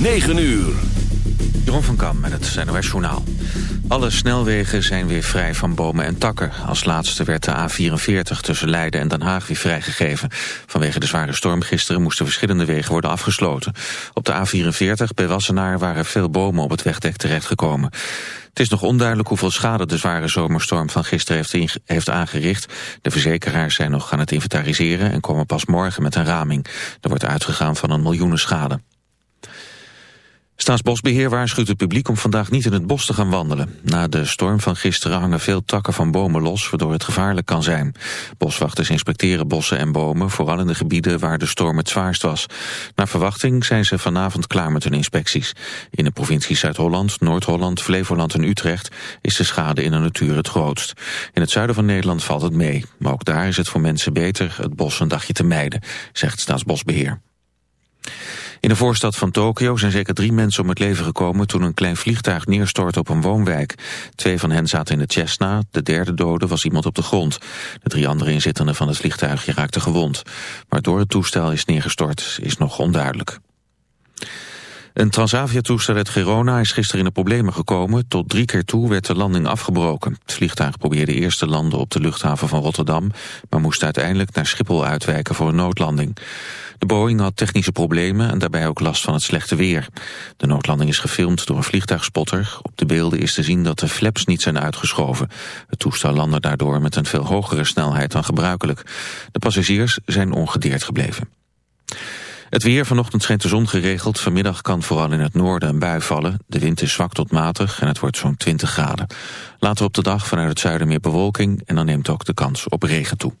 9 uur. Jeroen van Kam met het NOS Journaal. Alle snelwegen zijn weer vrij van bomen en takken. Als laatste werd de A44 tussen Leiden en Den Haag weer vrijgegeven. Vanwege de zware storm gisteren moesten verschillende wegen worden afgesloten. Op de A44 bij Wassenaar waren veel bomen op het wegdek terechtgekomen. Het is nog onduidelijk hoeveel schade de zware zomerstorm van gisteren heeft, heeft aangericht. De verzekeraars zijn nog aan het inventariseren en komen pas morgen met een raming. Er wordt uitgegaan van een miljoenenschade. Staatsbosbeheer waarschuwt het publiek om vandaag niet in het bos te gaan wandelen. Na de storm van gisteren hangen veel takken van bomen los, waardoor het gevaarlijk kan zijn. Boswachters inspecteren bossen en bomen, vooral in de gebieden waar de storm het zwaarst was. Naar verwachting zijn ze vanavond klaar met hun inspecties. In de provincie Zuid-Holland, Noord-Holland, Flevoland en Utrecht is de schade in de natuur het grootst. In het zuiden van Nederland valt het mee, maar ook daar is het voor mensen beter het bos een dagje te mijden, zegt Staatsbosbeheer. In de voorstad van Tokio zijn zeker drie mensen om het leven gekomen toen een klein vliegtuig neerstortte op een woonwijk. Twee van hen zaten in de Cessna, de derde dode was iemand op de grond. De drie andere inzittenden van het vliegtuigje raakten gewond. Waardoor het toestel is neergestort is nog onduidelijk. Een Transavia-toestel uit Girona is gisteren in de problemen gekomen. Tot drie keer toe werd de landing afgebroken. Het vliegtuig probeerde eerst te landen op de luchthaven van Rotterdam... maar moest uiteindelijk naar Schiphol uitwijken voor een noodlanding. De Boeing had technische problemen en daarbij ook last van het slechte weer. De noodlanding is gefilmd door een vliegtuigspotter. Op de beelden is te zien dat de flaps niet zijn uitgeschoven. Het toestel landde daardoor met een veel hogere snelheid dan gebruikelijk. De passagiers zijn ongedeerd gebleven. Het weer vanochtend schijnt de zon geregeld. Vanmiddag kan vooral in het noorden een bui vallen. De wind is zwak tot matig en het wordt zo'n 20 graden. Later op de dag vanuit het zuiden meer bewolking... en dan neemt ook de kans op regen toe.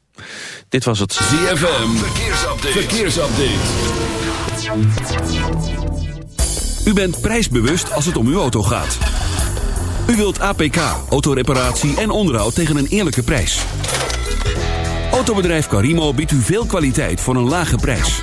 Dit was het ZFM Verkeersupdate. Verkeersupdate. U bent prijsbewust als het om uw auto gaat. U wilt APK, autoreparatie en onderhoud tegen een eerlijke prijs. Autobedrijf Carimo biedt u veel kwaliteit voor een lage prijs.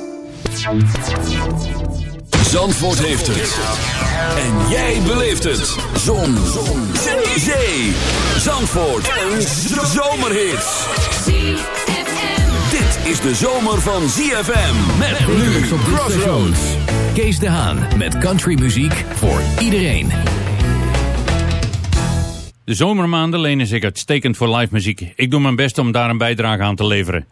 Zandvoort heeft het. En jij beleeft het. Zon. Zon. Zee. Zandvoort. Een zomerhit. Dit is de zomer van ZFM. Met nu Crossroads. Kees de Haan met countrymuziek voor iedereen. De zomermaanden lenen zich uitstekend voor live muziek. Ik doe mijn best om daar een bijdrage aan te leveren.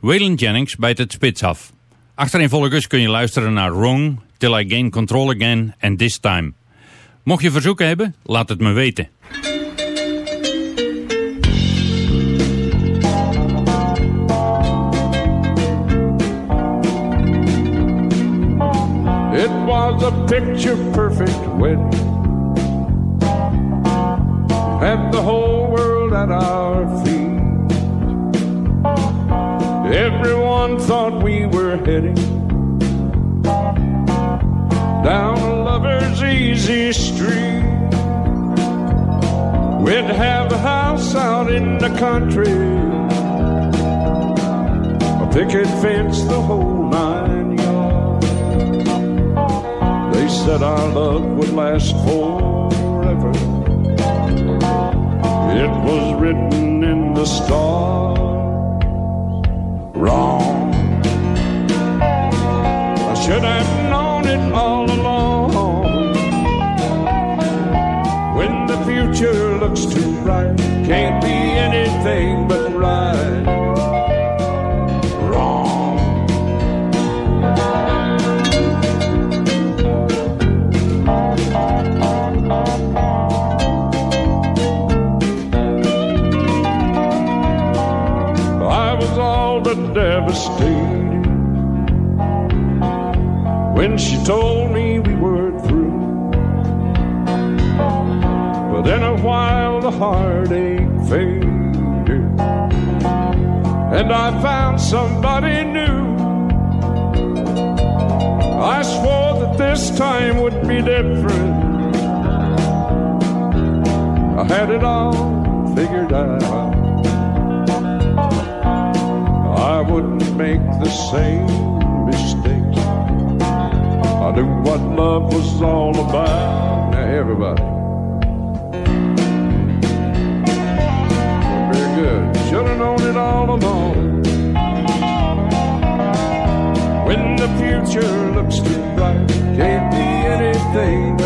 Waylon Jennings bijt het spits af. Achtereenvolgens kun je luisteren naar Wrong, Till I Gain Control Again en This Time. Mocht je verzoeken hebben, laat het me weten. It was a picture perfect wedding. Had the whole world at our feet. Everyone thought we were heading down a lover's easy street. We'd have a house out in the country, a picket fence, the whole nine yards. They said our love would last forever. It was written in the stars. Wrong. I should have known it all along. When the future looks too bright, can't be anything but right. told me we were through. But in a while the heartache faded, and I found somebody new. I swore that this time would be different. I had it all figured out. I wouldn't make the same mistake. Knew what love was all about. Now, everybody. Very good. Should have known it all along. When the future looks too bright, can't be anything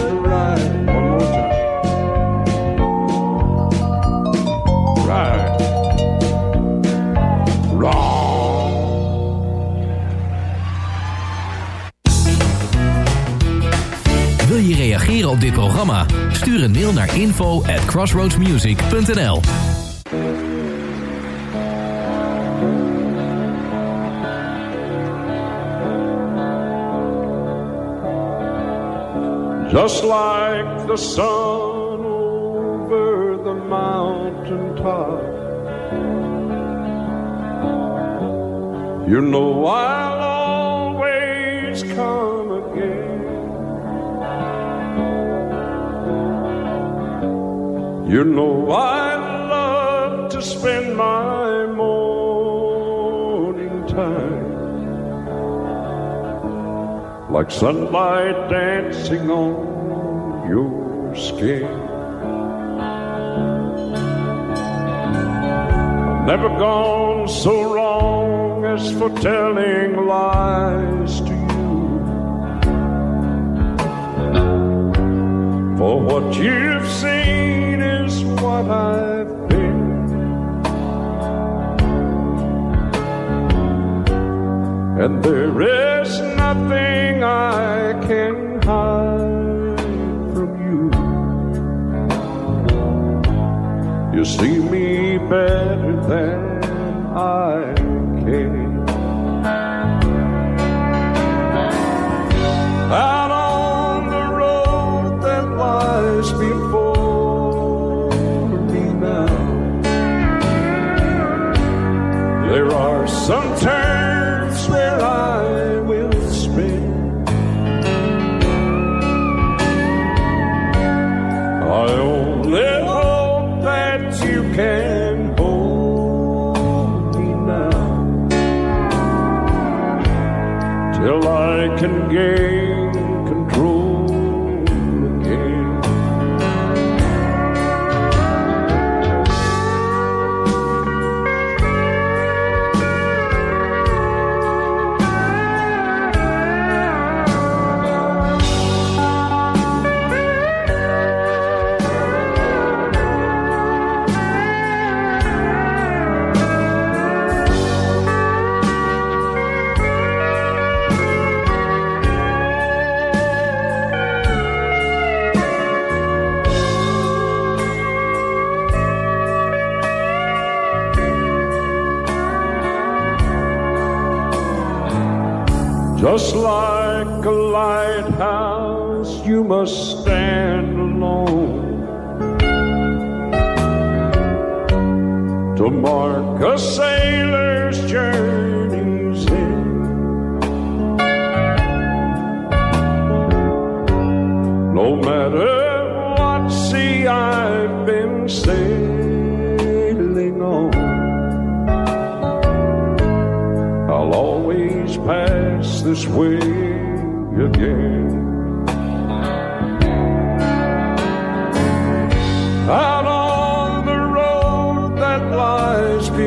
dit programma? Stuur een mail naar info at crossroadsmusic.nl Just like the sun over the mountain top. You know I'll You know I love to spend my morning time like sunlight dancing on your skin. Never gone so wrong as for telling lies to you. For what you've seen what I've been. And there is nothing I can hide from you. You see me better than I can.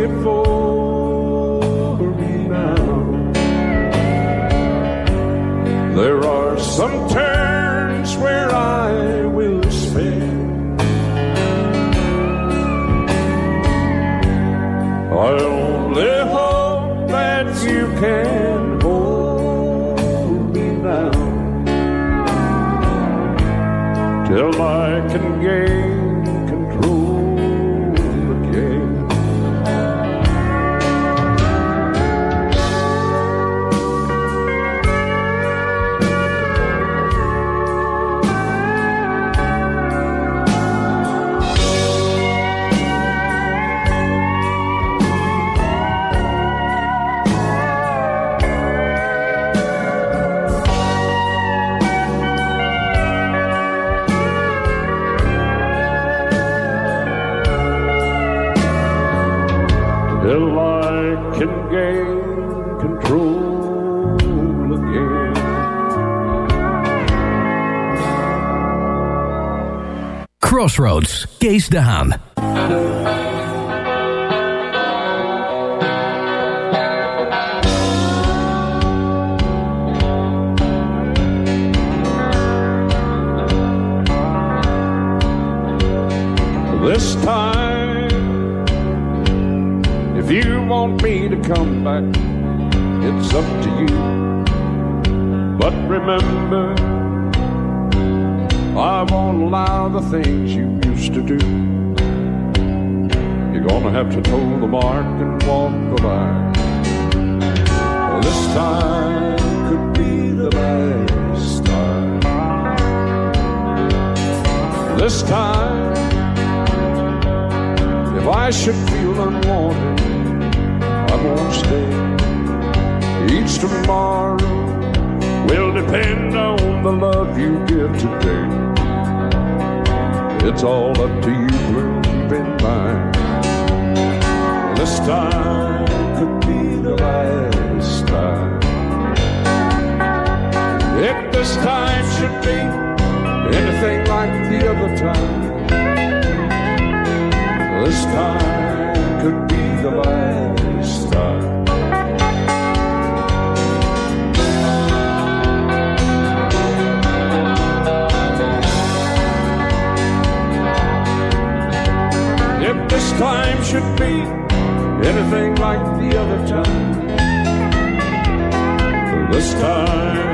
Before me now, there are some turns where I will spin. I only hope that you can hold me now till I can gain Crossroads, Kees de Haan. This time, if you want me to come back, it's up to you. But remember, I won't allow the things you used to do. You're gonna have to toe the mark and walk the line. This time could be the last time. This time, if I should feel unwanted, I won't stay. Each tomorrow will depend on the love you give today. It's all up to you, will keep in mind. This time could be the last time. If this time should be anything like the other time, this time time should be anything like the other time, this time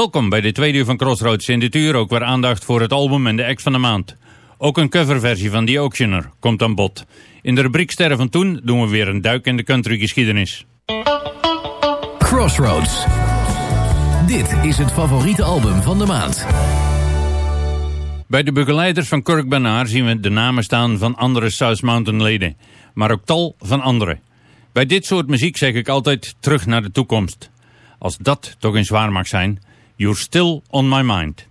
Welkom bij de tweede uur van Crossroads. In dit uur ook weer aandacht voor het album en de act van de maand. Ook een coverversie van The Auctioneer komt aan bod. In de rubriek Sterren van Toen doen we weer een duik in de countrygeschiedenis. Crossroads. Dit is het favoriete album van de maand. Bij de begeleiders van Kirk Banaar zien we de namen staan van andere South Mountain leden. Maar ook tal van anderen. Bij dit soort muziek zeg ik altijd terug naar de toekomst. Als dat toch eens waar mag zijn, you're still on my mind.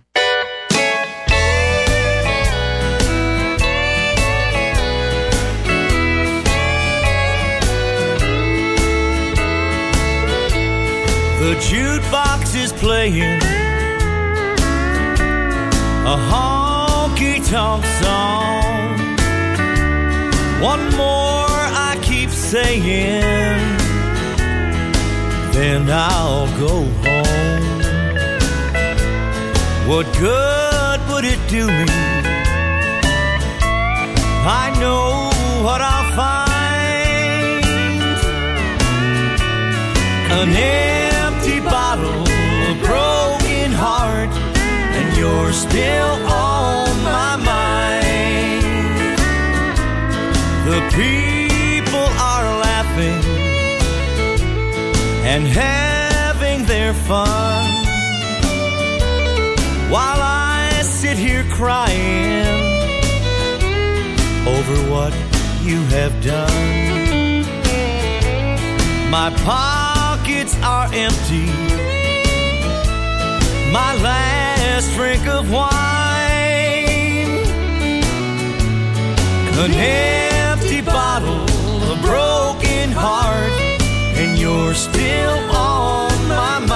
The jukebox is playing a honky tonk song. One more I keep saying, then I'll go home. What good would it do me? I know what I'll find. An empty bottle, a broken heart, and you're still on my mind. The people are laughing and having their fun while I sit here crying over what you have done. My pockets are empty. My last drink of wine. An empty bottle, a broken heart, and you're still on my mind.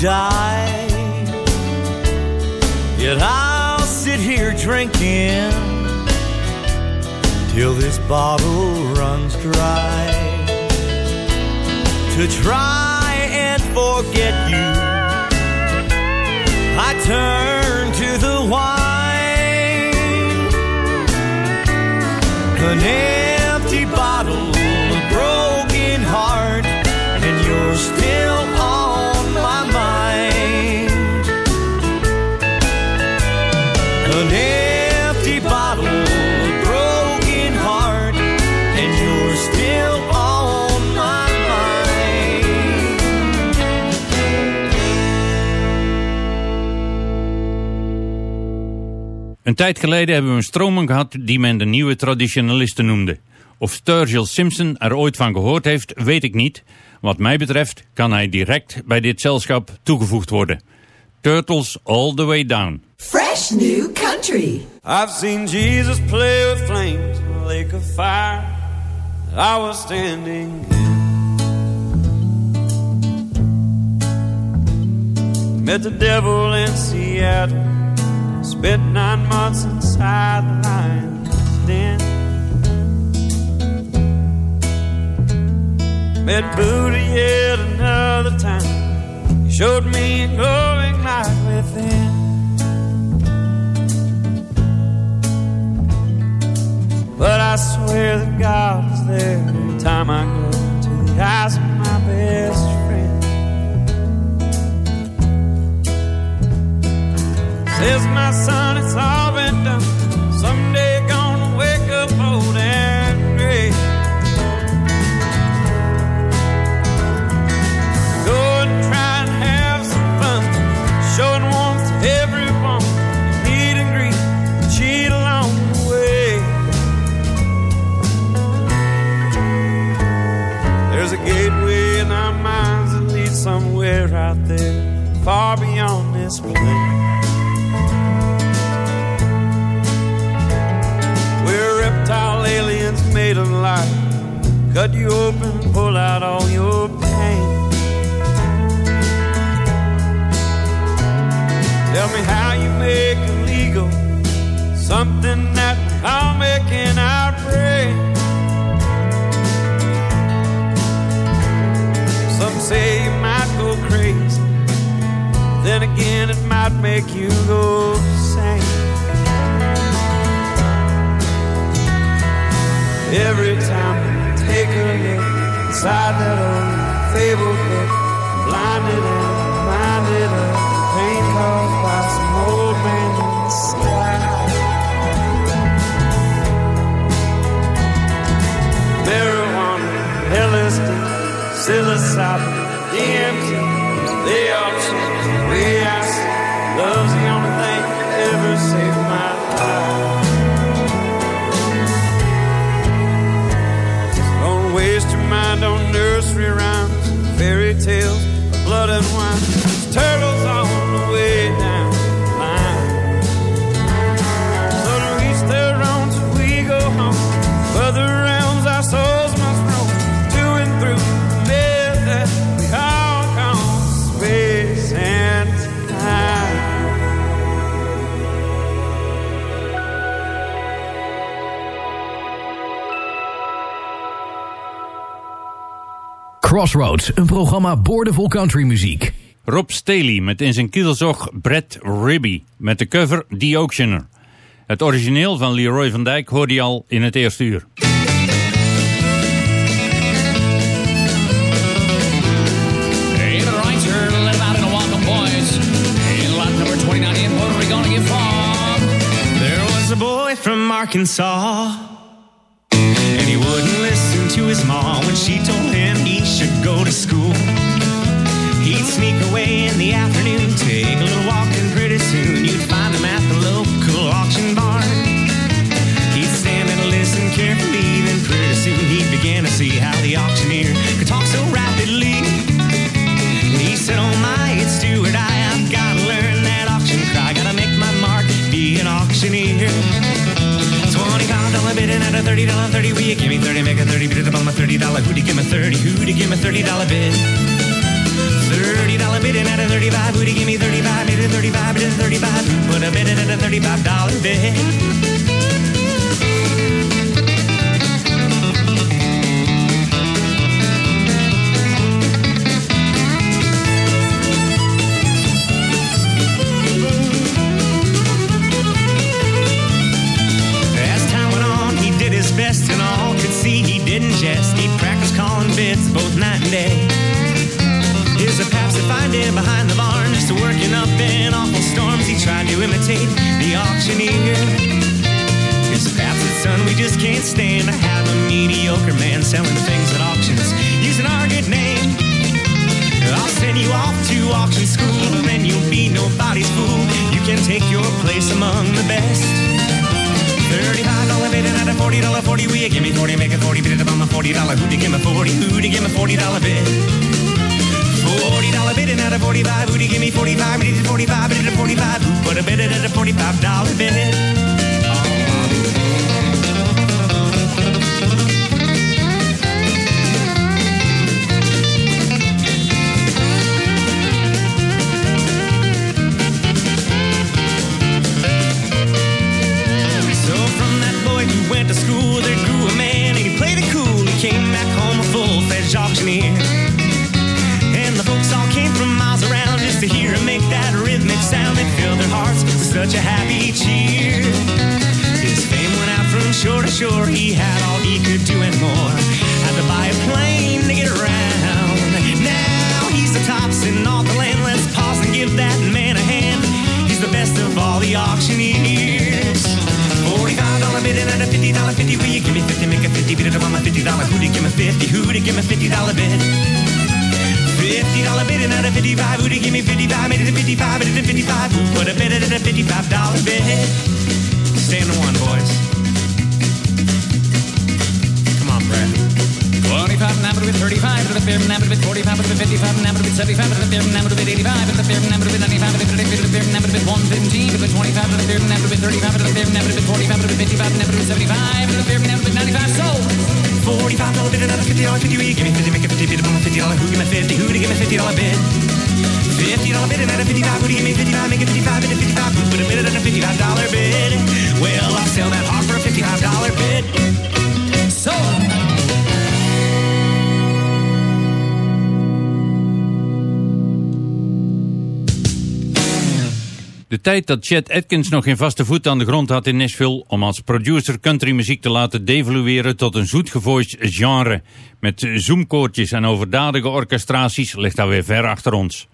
Die. Yet I'll sit here drinking till this bottle runs dry. To try and forget you, I turn to the wine. An Een tijd geleden hebben we een stroming gehad die men de nieuwe traditionalisten noemde. Of Sturgill Simpson er ooit van gehoord heeft, weet ik niet. Wat mij betreft kan hij direct bij dit zelschap toegevoegd worden. Turtles All The Way Down. Fresh new country. I've seen Jesus play with flames in a lake of fire. I was standing in. Met the devil in Seattle. Spent nine months inside the lion's den. Met Buddha yet another time. He showed me a glowing light within. But I swear that God is there every time I go to the eyes of my best friend. Says my son, it's all been done. Someday gonna wake up old and gray. Go and try and have some fun, showing warmth to everyone. Meet and greet, cheat along the way. There's a gateway in our minds that leads somewhere out there, far beyond this place. Of light. Cut you open pull out all your pain. Tell me how you make illegal something that I'll make in our brain. Some say you might go crazy. Then again, it might make you go Every time you take a look inside that old fable book, blinded and reminded of the pain caused by some old man. Marijuana, LSD, psilocybin, DMT, they all change the way I see. Love's on nursery rhymes, fairy tales, blood and wine. There's turtles Crossroads, een programma boordevol countrymuziek. Rob Staley met in zijn kielzog Brett Ribby met de cover The Auctioneer. Het origineel van Leroy van Dijk hoorde je al in het eerste uur. Hey, the dollar. You give me thirty? You give me thirty dollar bid? Thirty dollar bid and at a thirty-five, you give me thirty-five? Made a thirty-five, bid a thirty-five, put a bid in at a thirty-five dollar bid. As time went on, he did his best, and all could see he didn't jest. He'd bids both night and day. Here's a paps him behind the barn, just working up in awful storms. He tried to imitate the auctioneer. Here's a paps son, we just can't stand to have a mediocre man selling things at auctions using our good name. I'll send you off to auction school, and then you'll be nobody's fool. You can take your place among the best. Thirty-five dollar bid and at a forty dollar forty, you give me forty? Make a forty bid on my forty dollar. Who'd you give me forty? Who'd you give me forty dollar bid? Forty dollar bid and at a forty-five, you give me forty-five? Bid at forty-five, bid at forty-five. Who put a bid at a forty-five dollar bid? Full-fledged dat Chet Atkins nog geen vaste voet aan de grond had in Nashville om als producer countrymuziek te laten devalueren tot een zoetgevoiced genre met zoomkoortjes en overdadige orchestraties ligt daar weer ver achter ons.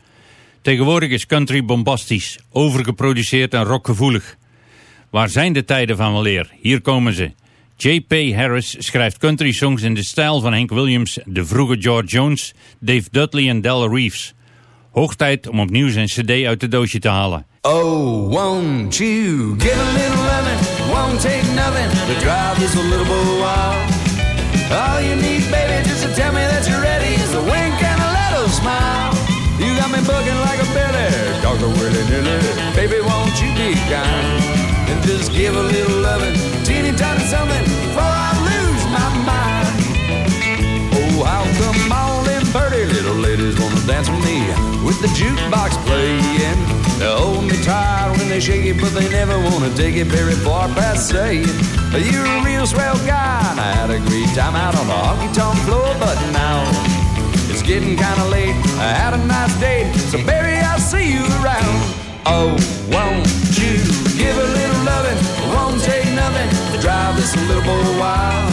Tegenwoordig is country bombastisch, overgeproduceerd en rockgevoelig. Waar zijn de tijden van weleer? Hier komen ze. J.P. Harris schrijft country songs in de stijl van Hank Williams, de vroege George Jones, Dave Dudley en Del Reeves. Hoog tijd om opnieuw zijn cd uit de doosje te halen. Oh, won't you give a little loving? Won't take nothing to drive this a little boy wild. All you need, baby, just to tell me that you're ready is a wink and a little smile. You got me bugging like a billy, talking willy nilly. Baby, won't you be kind and just give a little loving, teeny tiny something before I lose my mind. Oh, how come all them pretty little ladies wanna dance with me with the jukebox playing? They hold me tight when they shake it, but they never wanna take it very far past saying you're a real swell guy. And I had a great time out on the honky tonk floor, but now It's getting kinda late. I had a nice date, so baby, I'll see you around. Oh, won't you give a little loving? Won't take nothing to drive this little boy wild.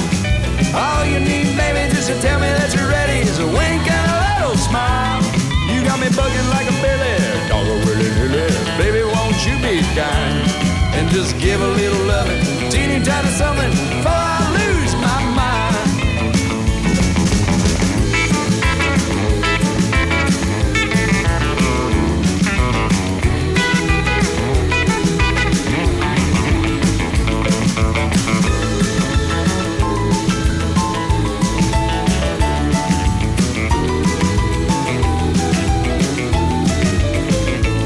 All you need, baby, just to tell me that you're ready is a wink and a little smile. You got me bugging like a billy, just give a little loving, teeny tiny something before I lose my mind.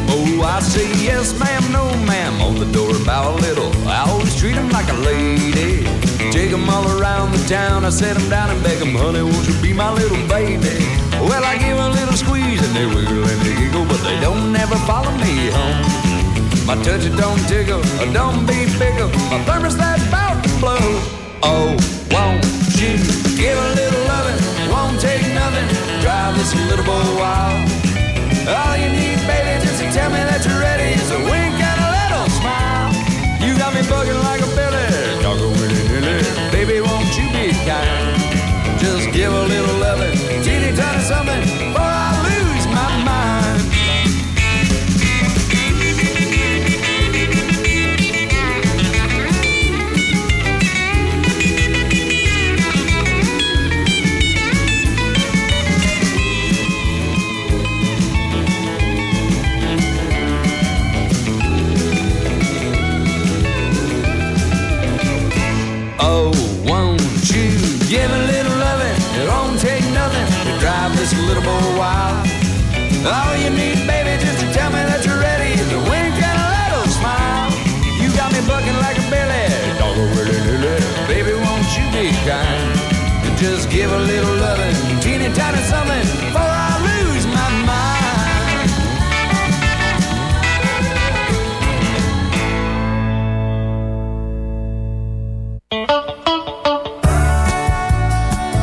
Oh, I say yes, ma'am, no. A little. I always treat 'em like a lady. Take 'em all around the town. I set 'em down and beg 'em, honey, won't you be my little baby? Well, I give a little squeeze and they wiggle and they giggle, but they don't never follow me home. My touch it don't tickle, or don't be fickle. My thermostat's about to blow. Oh, won't you give a little loving? Won't take nothing. Drive this little boy wild. All you need, baby, just to tell me that you're ready is a wink bugging like a billy, dog a willy nilly. Baby, won't you be kind? Just give a little loving, teeny tiny something,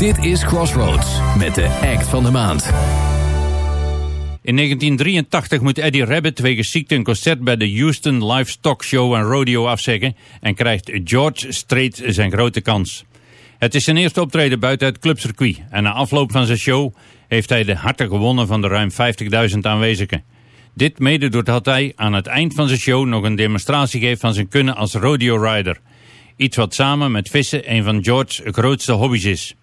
Dit is Crossroads met de act van de maand. In 1983 moet Eddie Rabbit wegens ziekte een concert bij de Houston Livestock Show en Rodeo afzeggen en krijgt George Strait zijn grote kans. Het is zijn eerste optreden buiten het clubcircuit en na afloop van zijn show heeft hij de harten gewonnen van de ruim 50.000 aanwezigen. Dit mede doordat hij aan het eind van zijn show nog een demonstratie geeft van zijn kunnen als rodeo rider. Iets wat samen met vissen een van George's grootste hobby's is.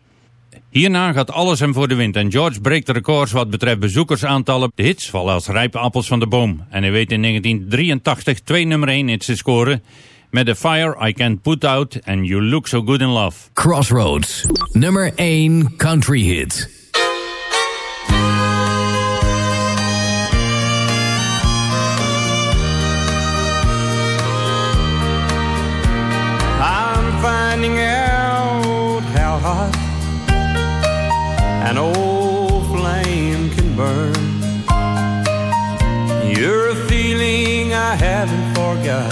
Hierna gaat alles hem voor de wind en George breekt de records wat betreft bezoekersaantallen. De hits vallen als rijpe appels van de boom. En hij weet in 1983 twee nummer 1 hits te scoren met The Fire I Can't Put Out en You Look So Good in Love. Crossroads, nummer 1 country hit. An old flame can burn. You're a feeling I haven't forgot,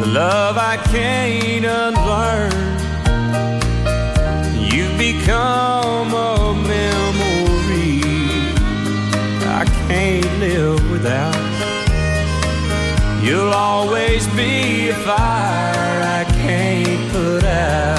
the love I can't unlearn. You've become a memory I can't live without. You'll always be a fire I can't put out.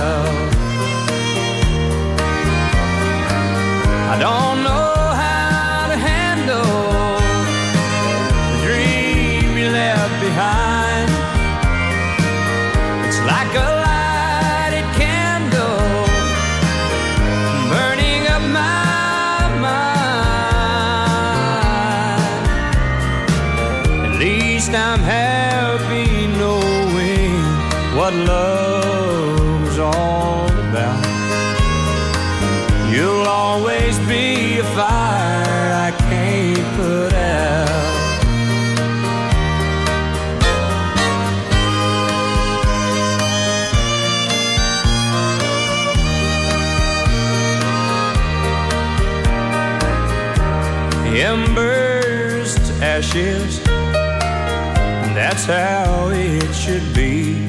To that's how it should be.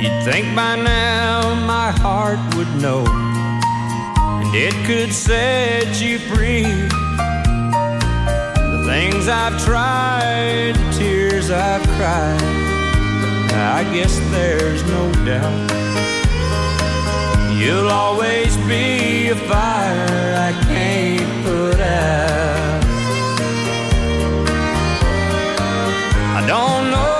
You'd think by now my heart would know and it could set you free. The things I've tried, the tears I've cried, I guess there's no doubt. You'll always be a fire I can't put out. Don't know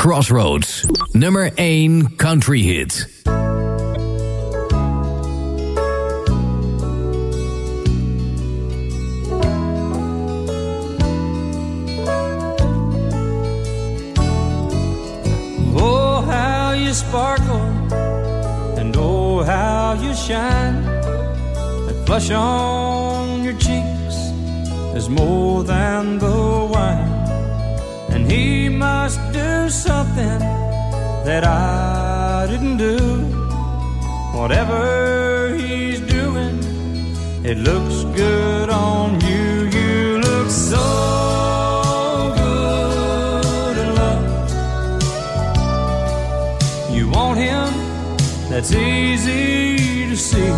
Crossroads, nummer 1 country hit. Oh, how you sparkle, and oh, how you shine. That flush on your cheeks is more than the wine. He must do something that I didn't do. Whatever he's doing, it looks good on you. You look so good in love. You want him, that's easy to see.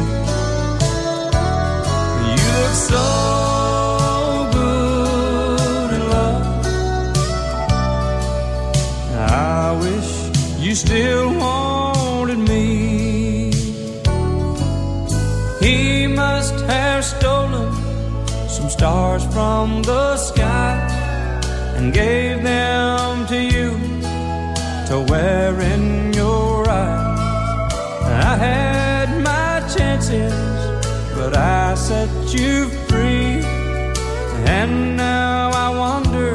You look so from the sky and gave them to you to wear in your eyes. I had my chances, but I set you free. And now I wonder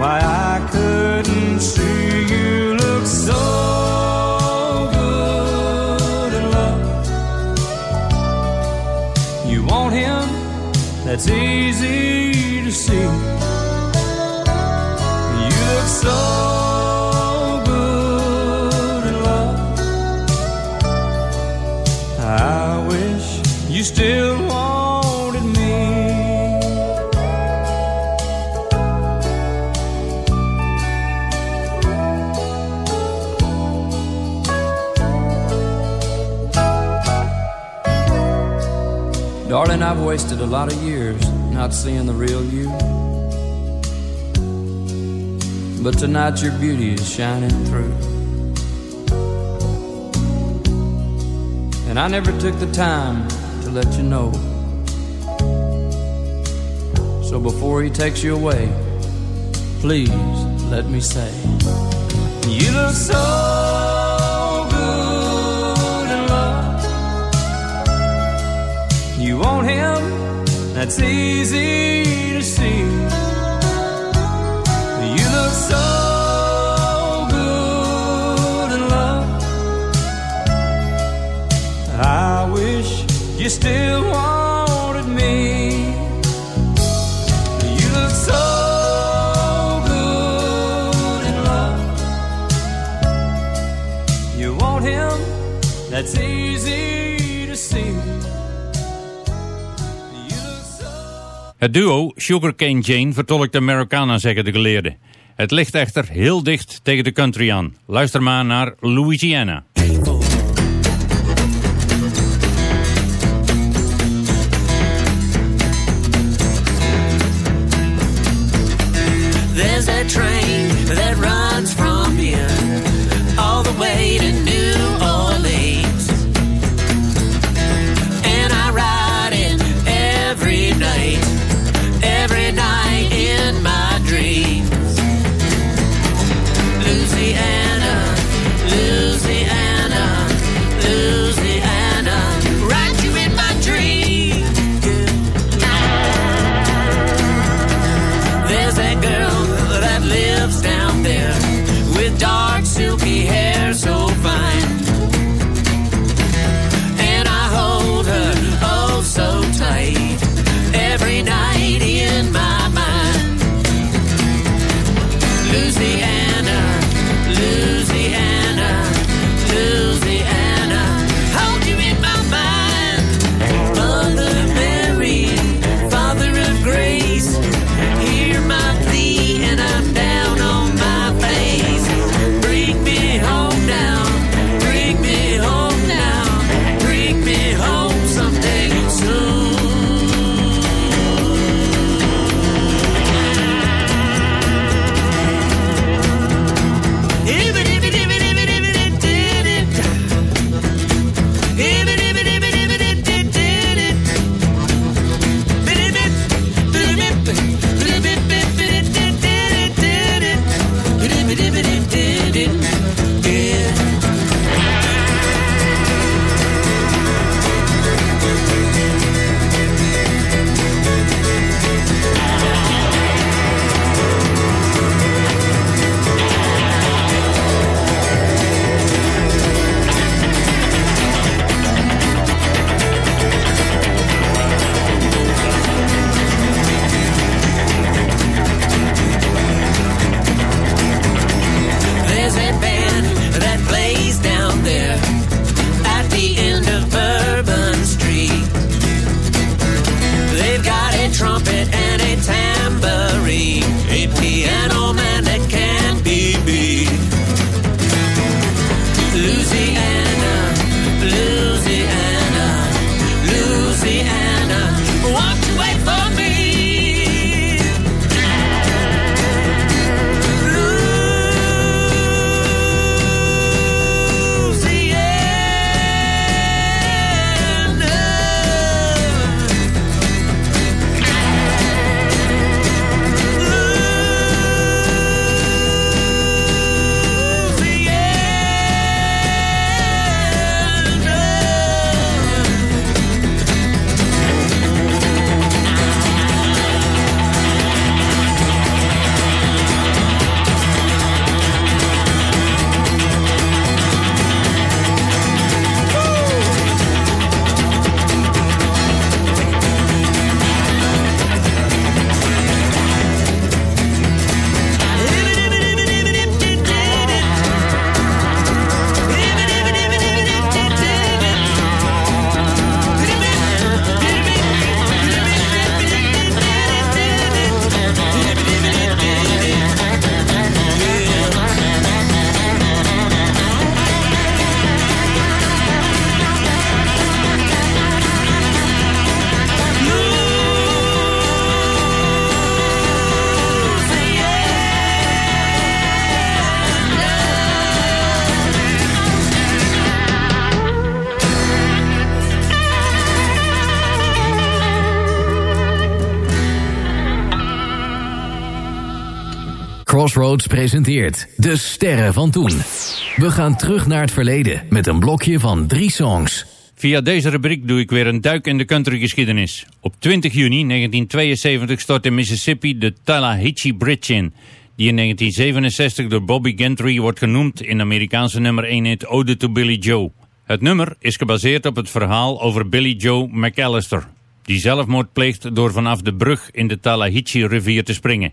why I couldn't see you look so good in love. You want him, that's easy wasted a lot of years not seeing the real you. But tonight your beauty is shining through. And I never took the time to let you know. So before he takes you away, please let me say, You look so. You want him, that's easy to see. You look so good in love. I wish you still wanted me. You look so good in love. You want him, that's easy Het duo Sugarcane Jane vertolkt Americana, zeggen de geleerden. Het ligt echter heel dicht tegen de country aan. Luister maar naar Louisiana. Presenteert De Sterren van Toen. We gaan terug naar het verleden met een blokje van drie songs. Via deze rubriek doe ik weer een duik in de countrygeschiedenis. Op 20 juni 1972 stort in Mississippi de Tallahatchie Bridge in... die in 1967 door Bobby Gentry wordt genoemd in Amerikaanse nummer 1 hit Ode to Billy Joe. Het nummer is gebaseerd op het verhaal over Billy Joe McAllister... die zelfmoord pleegt door vanaf de brug in de Tallahatchie rivier te springen.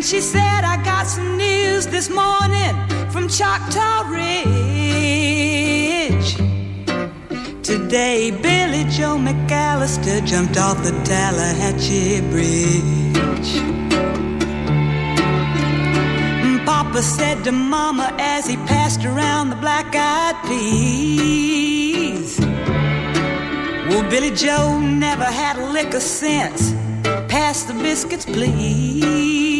And she said, I got some news this morning from Choctaw Ridge. Today, Billy Joe McAllister jumped off the Tallahatchie Bridge. And Papa said to Mama as he passed around the black eyed peas. Well, Billy Joe never had a lick of sense. Pass the biscuits, please.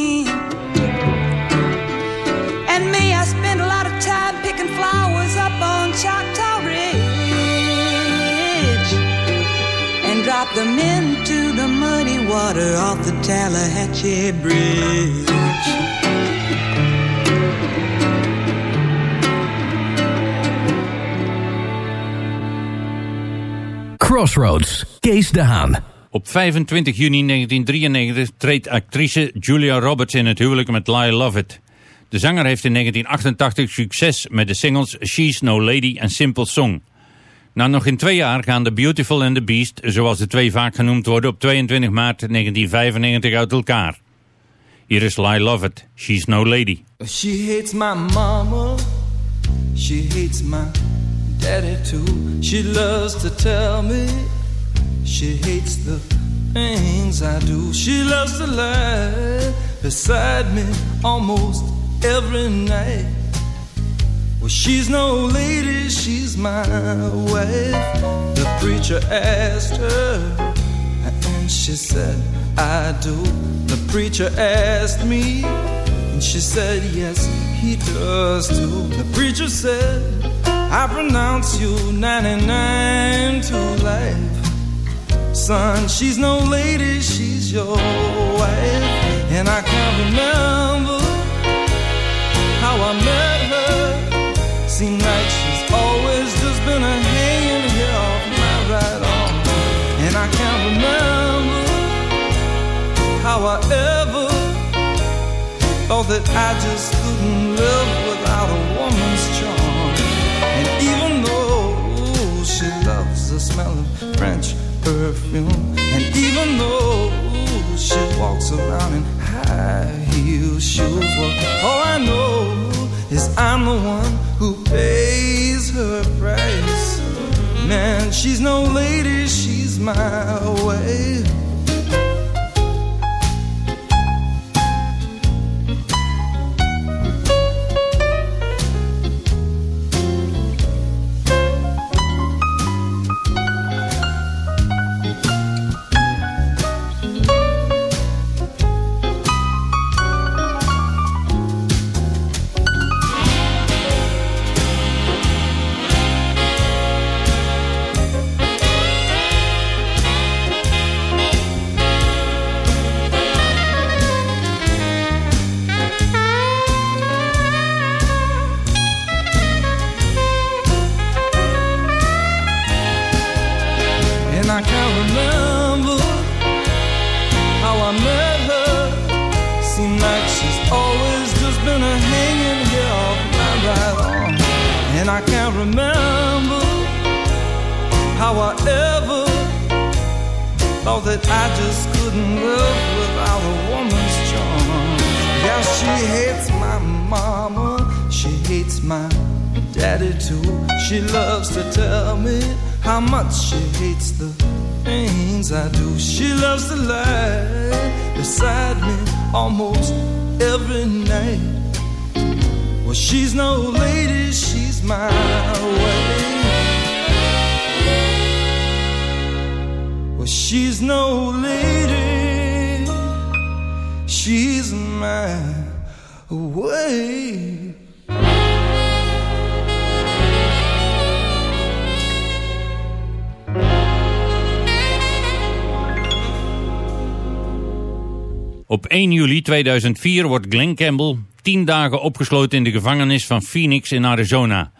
Them into the muddy water off the Tallahatchie Bridge. Crossroads, Kees de Haan. Op 25 juni 1993 treedt actrice Julia Roberts in het huwelijk met Lyle Lovett. De zanger heeft in 1988 succes met de singles She's No Lady en Simple Song. Na nog in twee jaar gaan The Beautiful and the Beast, zoals de twee vaak genoemd worden, op 22 maart 1995 uit elkaar. Hier is Lyle Lovett, She's No Lady. She hates my mama. She hates my daddy too. She loves to tell me she hates the things I do. She loves to lie beside me almost every night. Well, she's no lady, she's my wife. The preacher asked her, and she said, I do. The preacher asked me, and she said, Yes, he does too. The preacher said, I pronounce you 99 to life. Son, she's no lady, she's your wife. And I can't remember Seem like she's always just been a hanging here off my right arm. And I can't remember how I ever thought that I just couldn't live without a woman's charm. And even though she loves the smell of French perfume, and even though she walks around in high heel shoes, well, all I know is I'm the one who pays her price. Man, she's no lady, she's my way. Lady, she's. Op 1 juli 2004 wordt Glenn Campbell 10 dagen opgesloten in de gevangenis van Phoenix in Arizona.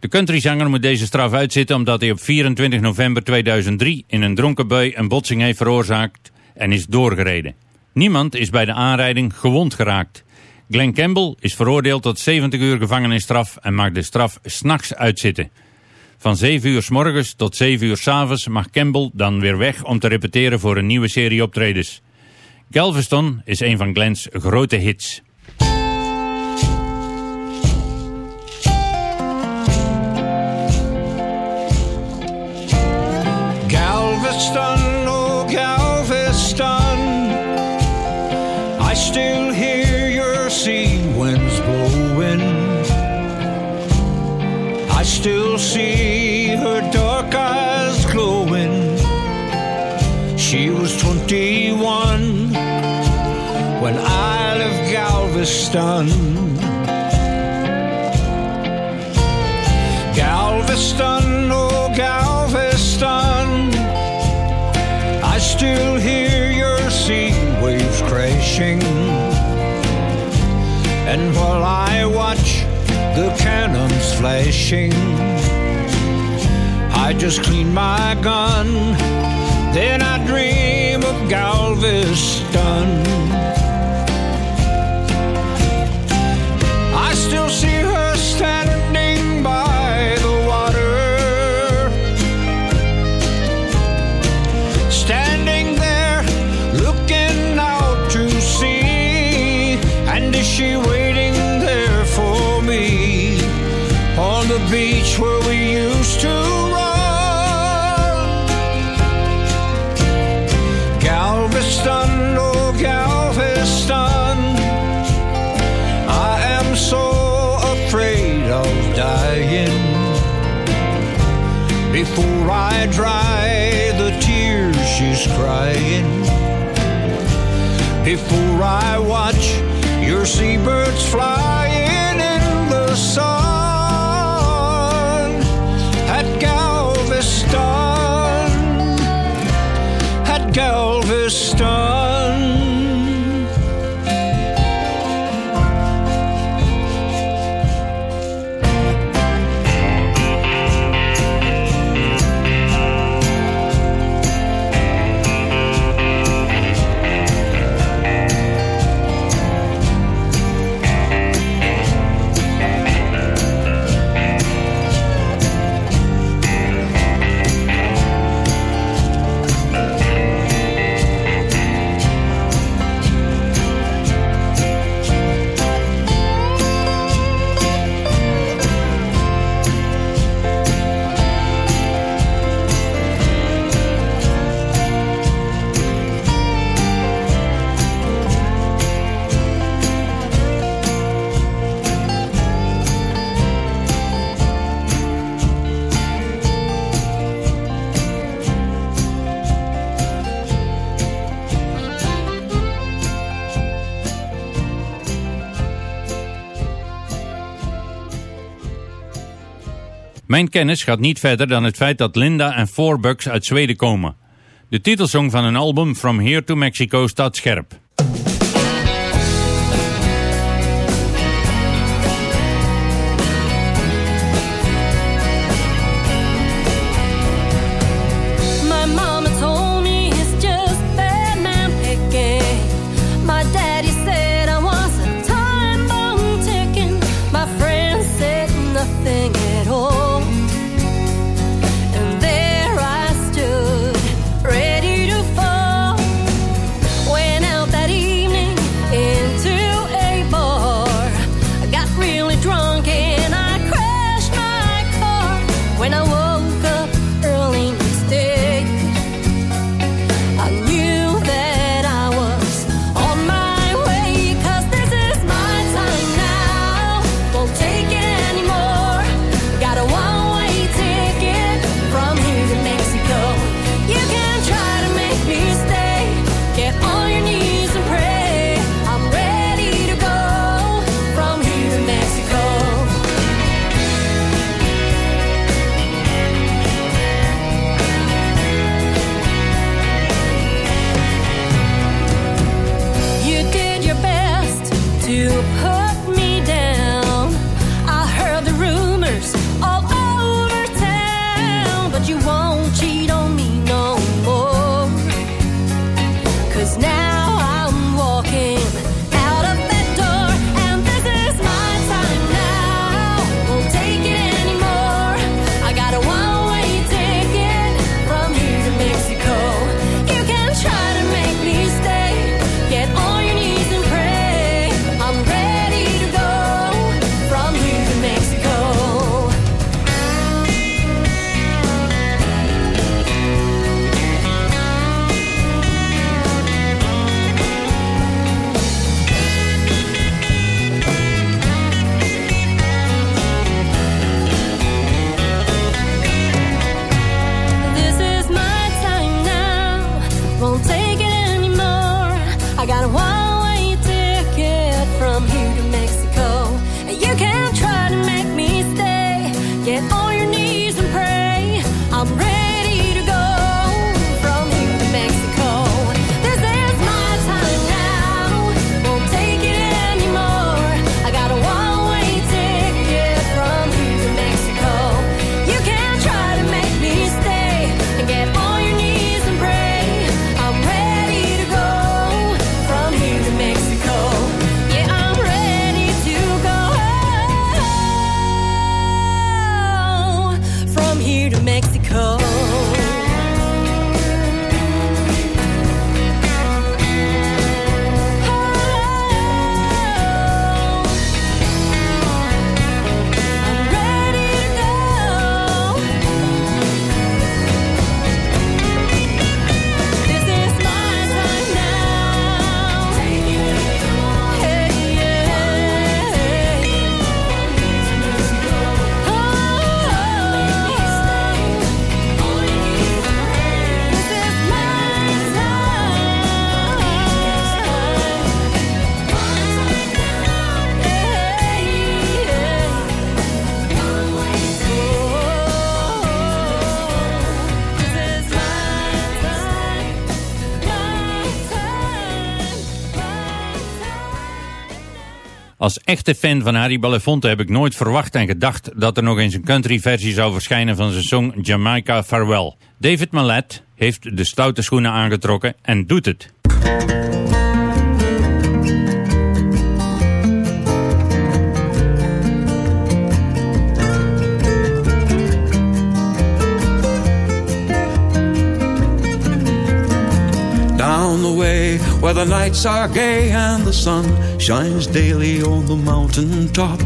De countryzanger moet deze straf uitzitten omdat hij op 24 november 2003 in een dronken bui een botsing heeft veroorzaakt en is doorgereden. Niemand is bij de aanrijding gewond geraakt. Glenn Campbell is veroordeeld tot 70 uur gevangenisstraf en mag de straf s'nachts uitzitten. Van 7 uur s morgens tot 7 uur s avonds mag Campbell dan weer weg om te repeteren voor een nieuwe serie optredens. Galveston is een van Glenn's grote hits. Galveston, oh Galveston, I still hear your sea winds blowing. I still see her dark eyes glowing. She was 21 when I left Galveston. Galveston, And while I watch the cannons flashing, I just clean my gun, then I dream of Galveston. Before I watch your seabirds flying Mijn kennis gaat niet verder dan het feit dat Linda en Four Bucks uit Zweden komen. De titelsong van hun album From Here to Mexico staat scherp. Als echte fan van Harry Belafonte heb ik nooit verwacht en gedacht dat er nog eens een country versie zou verschijnen van zijn song Jamaica Farewell. David Mallet heeft de stoute schoenen aangetrokken en doet het. Down the way where the nights are gay and the sun shines daily on the mountain top.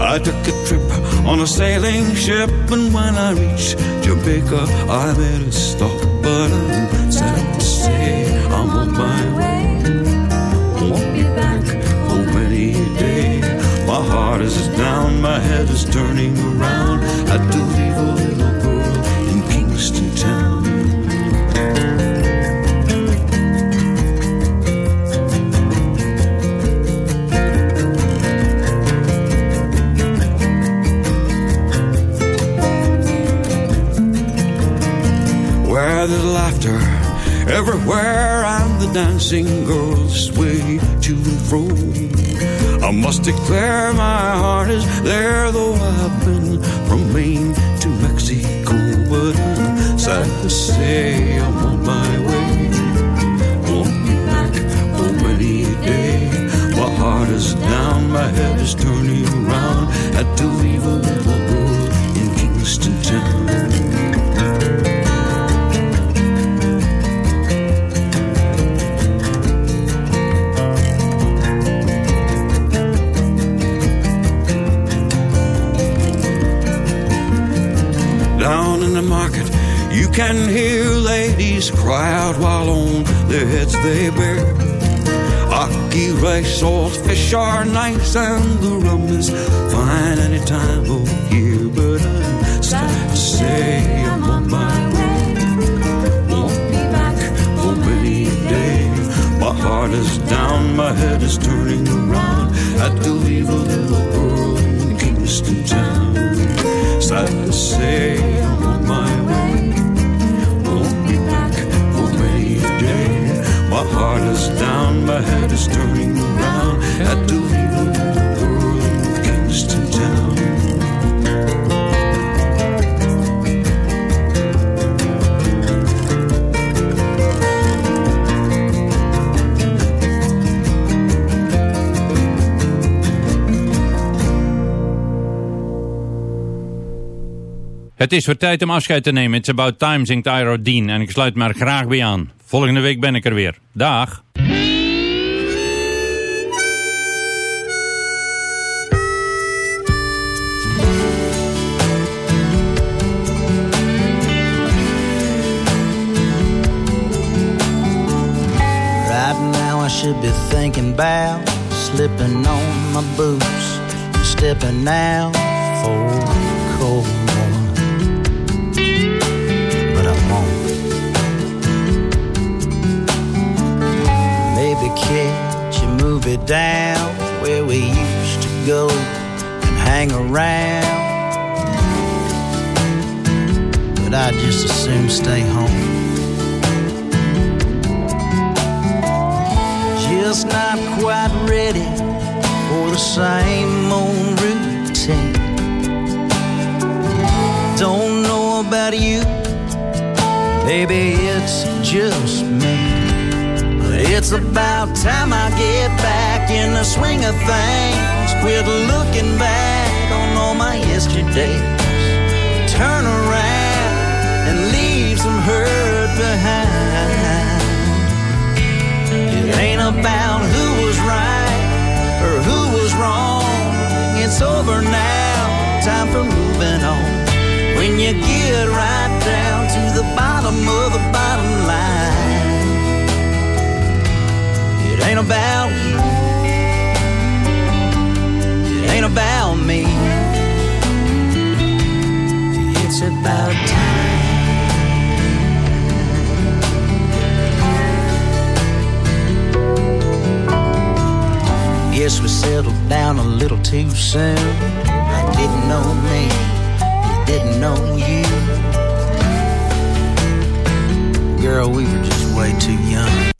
I took a trip on a sailing ship, and when I reached Jamaica, I made a stop. But I'm sad to say I'm on my way. Won't be back for many a day. My heart is down, my head is turning around. Had to there's laughter everywhere and the dancing girls sway to and fro. I must declare my heart is there, though I've been from Maine to Mexico. But I'm sad to say I'm on my way. Won't be back for many a day. My heart is down, my head is turning around. Had to cry out while on their heads they bear. Ackee rice, salt fish are nice, and the rum is fine any time of year. But I'm sad to say I'm on my way. Won't be back for many a day. My heart is down, my head is turning around. Had to leave a little girl in Kingston town. Sad to say I'm on my way. My heart is down, my head is turning around. A little girl in Kingston town. Het is voor tijd om afscheid te nemen. It's about time, zingt Iro Dean. En ik sluit me er graag bij aan. Volgende week ben ik er weer. Dag. Should be thinking about slipping on my boots and stepping out for cold be down where we used to go and hang around. But I'd just as soon stay home. Just not quite ready for the same old routine. Don't know about you, maybe it's just me. It's about time I get back in the swing of things. Quit looking back on all my yesterdays. Turn around and leave some hurt behind. It ain't about who was right or who was wrong. It's over now, time for moving on. When you get right down to the bottom of the bottom line, it ain't about you, it ain't about me. It's about time. Guess we settled down a little too soon. I didn't know me, you didn't know you. Girl, we were just way too young.